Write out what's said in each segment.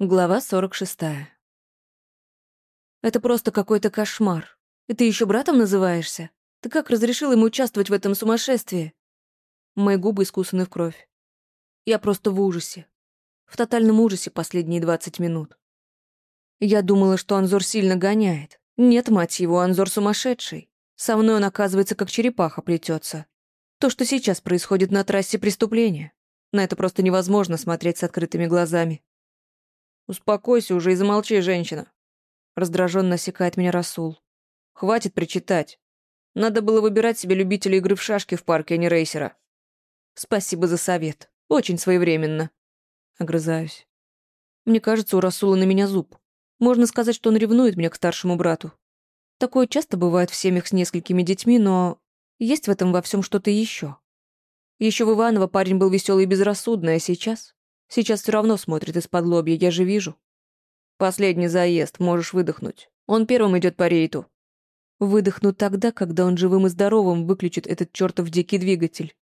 Глава 46. Это просто какой-то кошмар. И ты еще братом называешься? Ты как разрешил ему участвовать в этом сумасшествии? Мои губы искусаны в кровь. Я просто в ужасе. В тотальном ужасе последние 20 минут. Я думала, что Анзор сильно гоняет. Нет, мать его, Анзор сумасшедший. Со мной он, оказывается, как черепаха плетется. То, что сейчас происходит на трассе преступления. На это просто невозможно смотреть с открытыми глазами. «Успокойся уже и замолчи, женщина!» Раздраженно осекает меня Расул. «Хватит причитать. Надо было выбирать себе любителей игры в шашки в парке, а не рейсера». «Спасибо за совет. Очень своевременно». Огрызаюсь. Мне кажется, у Расула на меня зуб. Можно сказать, что он ревнует меня к старшему брату. Такое часто бывает в семьях с несколькими детьми, но есть в этом во всем что-то еще. Еще в Иваново парень был веселый и безрассудный, а сейчас Сейчас все равно смотрит из-под лобья, я же вижу. Последний заезд, можешь выдохнуть. Он первым идет по рейту. Выдохну тогда, когда он живым и здоровым выключит этот чертов дикий двигатель.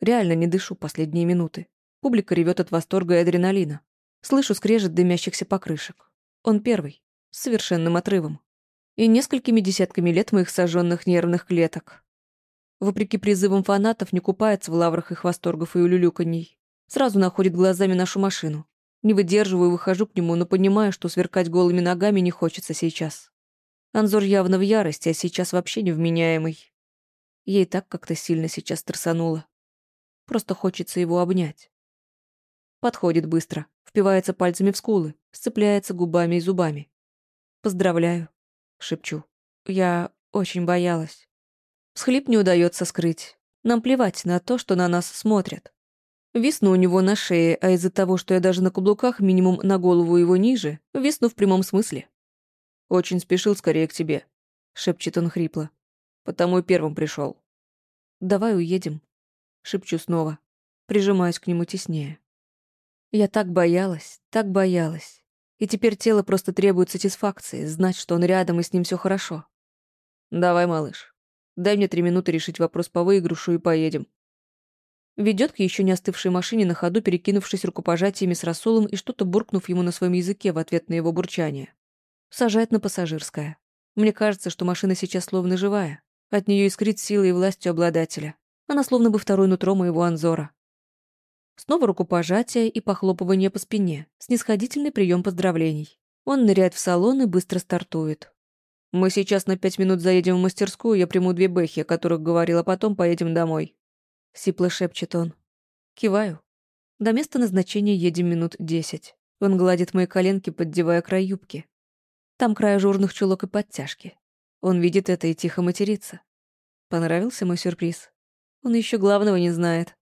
Реально не дышу последние минуты. Публика ревет от восторга и адреналина. Слышу скрежет дымящихся покрышек. Он первый, с совершенным отрывом. И несколькими десятками лет моих сожженных нервных клеток. Вопреки призывам фанатов, не купается в лаврах их восторгов и улюлюканий. Сразу находит глазами нашу машину. Не выдерживаю, выхожу к нему, но понимаю, что сверкать голыми ногами не хочется сейчас. Анзор явно в ярости, а сейчас вообще невменяемый. Ей так как-то сильно сейчас трясануло. Просто хочется его обнять. Подходит быстро, впивается пальцами в скулы, сцепляется губами и зубами. «Поздравляю», — шепчу. «Я очень боялась». Схлип не удается скрыть. Нам плевать на то, что на нас смотрят. Висну у него на шее, а из-за того, что я даже на каблуках минимум на голову его ниже, висну в прямом смысле. «Очень спешил скорее к тебе», — шепчет он хрипло. «Потому и первым пришел. «Давай уедем», — шепчу снова, прижимаюсь к нему теснее. Я так боялась, так боялась. И теперь тело просто требует сатисфакции, знать, что он рядом и с ним все хорошо. «Давай, малыш. Дай мне три минуты решить вопрос по выигрышу и поедем. Ведет к еще не остывшей машине на ходу, перекинувшись рукопожатиями с Расулом и что-то буркнув ему на своем языке в ответ на его бурчание. Сажает на пассажирское. Мне кажется, что машина сейчас словно живая. От нее искрит силой и властью обладателя. Она словно бы второй нутро моего Анзора. Снова рукопожатие и похлопывание по спине. Снисходительный прием поздравлений. Он ныряет в салон и быстро стартует. «Мы сейчас на пять минут заедем в мастерскую, я приму две бэхи, о которых говорила, потом поедем домой. — сипло шепчет он. Киваю. До места назначения едем минут десять. Он гладит мои коленки, поддевая край юбки. Там край ажурных чулок и подтяжки. Он видит это и тихо матерится. Понравился мой сюрприз? Он еще главного не знает.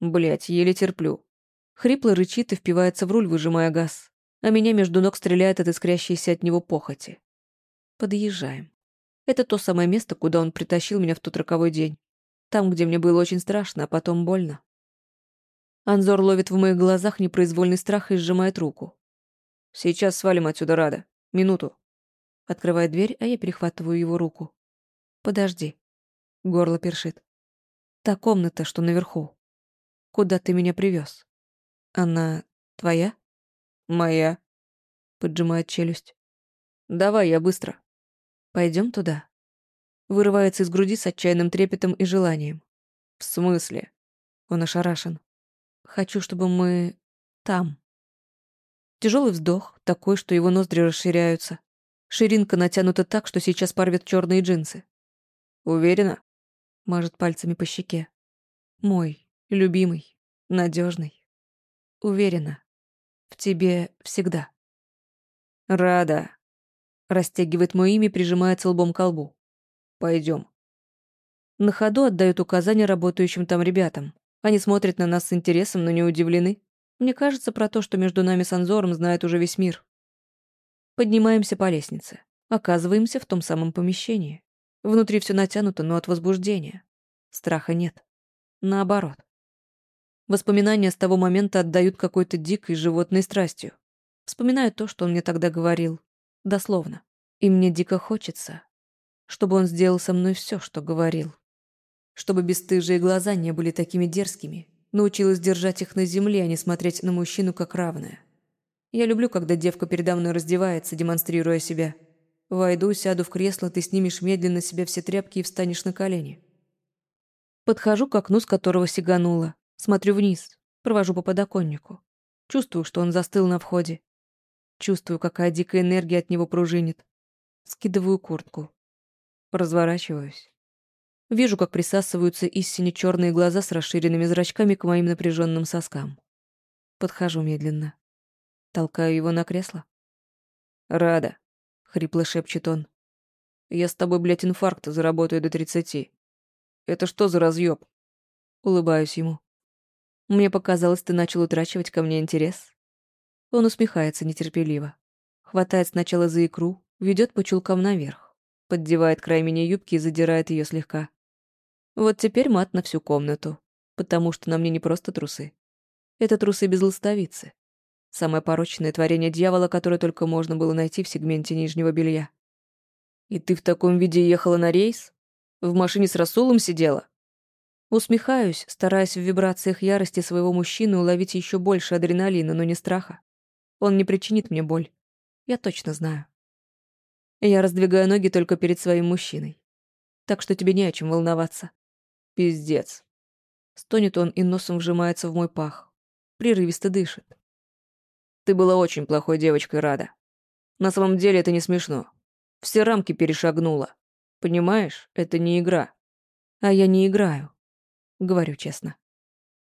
Блять, еле терплю. Хрипло рычит и впивается в руль, выжимая газ. А меня между ног стреляет от искрящейся от него похоти. Подъезжаем. Это то самое место, куда он притащил меня в тот роковой день. Там, где мне было очень страшно, а потом больно. Анзор ловит в моих глазах непроизвольный страх и сжимает руку. «Сейчас свалим отсюда, Рада. Минуту». Открывает дверь, а я перехватываю его руку. «Подожди». Горло першит. «Та комната, что наверху. Куда ты меня привез? Она твоя?» «Моя», — поджимает челюсть. «Давай, я быстро». Пойдем туда вырывается из груди с отчаянным трепетом и желанием. «В смысле?» Он ошарашен. «Хочу, чтобы мы... там». Тяжелый вздох, такой, что его ноздри расширяются. Ширинка натянута так, что сейчас порвет черные джинсы. «Уверена?» Мажет пальцами по щеке. «Мой, любимый, надежный. Уверена. В тебе всегда». «Рада». Растягивает мое имя, прижимается лбом к лбу. Пойдем. На ходу отдают указания работающим там ребятам. Они смотрят на нас с интересом, но не удивлены. Мне кажется, про то, что между нами с Анзором знает уже весь мир. Поднимаемся по лестнице. Оказываемся в том самом помещении. Внутри все натянуто, но от возбуждения. Страха нет. Наоборот. Воспоминания с того момента отдают какой-то дикой животной страстью. Вспоминаю то, что он мне тогда говорил. Дословно. И мне дико хочется, чтобы он сделал со мной все, что говорил. Чтобы бесстыжие глаза не были такими дерзкими, научилась держать их на земле, а не смотреть на мужчину как равное. Я люблю, когда девка передо мной раздевается, демонстрируя себя. Войду, сяду в кресло, ты снимешь медленно с себя все тряпки и встанешь на колени. Подхожу к окну, с которого сиганула. Смотрю вниз, провожу по подоконнику. Чувствую, что он застыл на входе. Чувствую, какая дикая энергия от него пружинит. Скидываю куртку. Разворачиваюсь. Вижу, как присасываются истине черные глаза с расширенными зрачками к моим напряженным соскам. Подхожу медленно. Толкаю его на кресло. «Рада», — хрипло шепчет он. «Я с тобой, блядь, инфаркт заработаю до тридцати. Это что за разъеб? Улыбаюсь ему. Мне показалось, ты начал утрачивать ко мне интерес. Он усмехается нетерпеливо. Хватает сначала за икру, ведет по чулкам наверх. Поддевает край мини-юбки и задирает ее слегка. Вот теперь мат на всю комнату, потому что на мне не просто трусы. Это трусы без ластовицы. Самое порочное творение дьявола, которое только можно было найти в сегменте нижнего белья. «И ты в таком виде ехала на рейс? В машине с Расулом сидела?» Усмехаюсь, стараясь в вибрациях ярости своего мужчины уловить еще больше адреналина, но не страха. Он не причинит мне боль. Я точно знаю. Я раздвигаю ноги только перед своим мужчиной. Так что тебе не о чем волноваться. Пиздец. Стонет он и носом вжимается в мой пах. Прерывисто дышит. Ты была очень плохой девочкой, Рада. На самом деле это не смешно. Все рамки перешагнула. Понимаешь, это не игра. А я не играю. Говорю честно.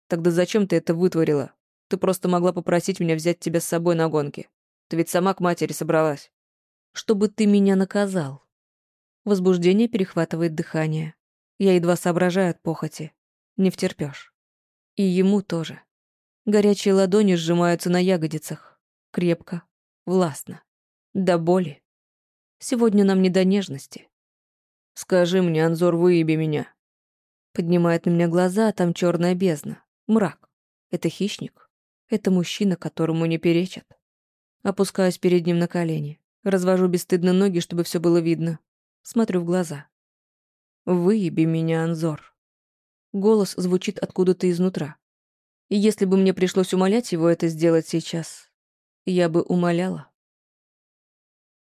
Тогда зачем ты это вытворила? Ты просто могла попросить меня взять тебя с собой на гонки. Ты ведь сама к матери собралась. Чтобы ты меня наказал. Возбуждение перехватывает дыхание. Я едва соображаю от похоти. Не втерпёшь. И ему тоже. Горячие ладони сжимаются на ягодицах. Крепко, властно. До боли. Сегодня нам не до нежности. Скажи мне, Анзор, выеби меня. Поднимает на меня глаза, а там черная бездна. Мрак. Это хищник. Это мужчина, которому не перечат. Опускаюсь перед ним на колени. Развожу бесстыдно ноги, чтобы все было видно. Смотрю в глаза. «Выеби меня, Анзор». Голос звучит откуда-то изнутра. И если бы мне пришлось умолять его это сделать сейчас, я бы умоляла.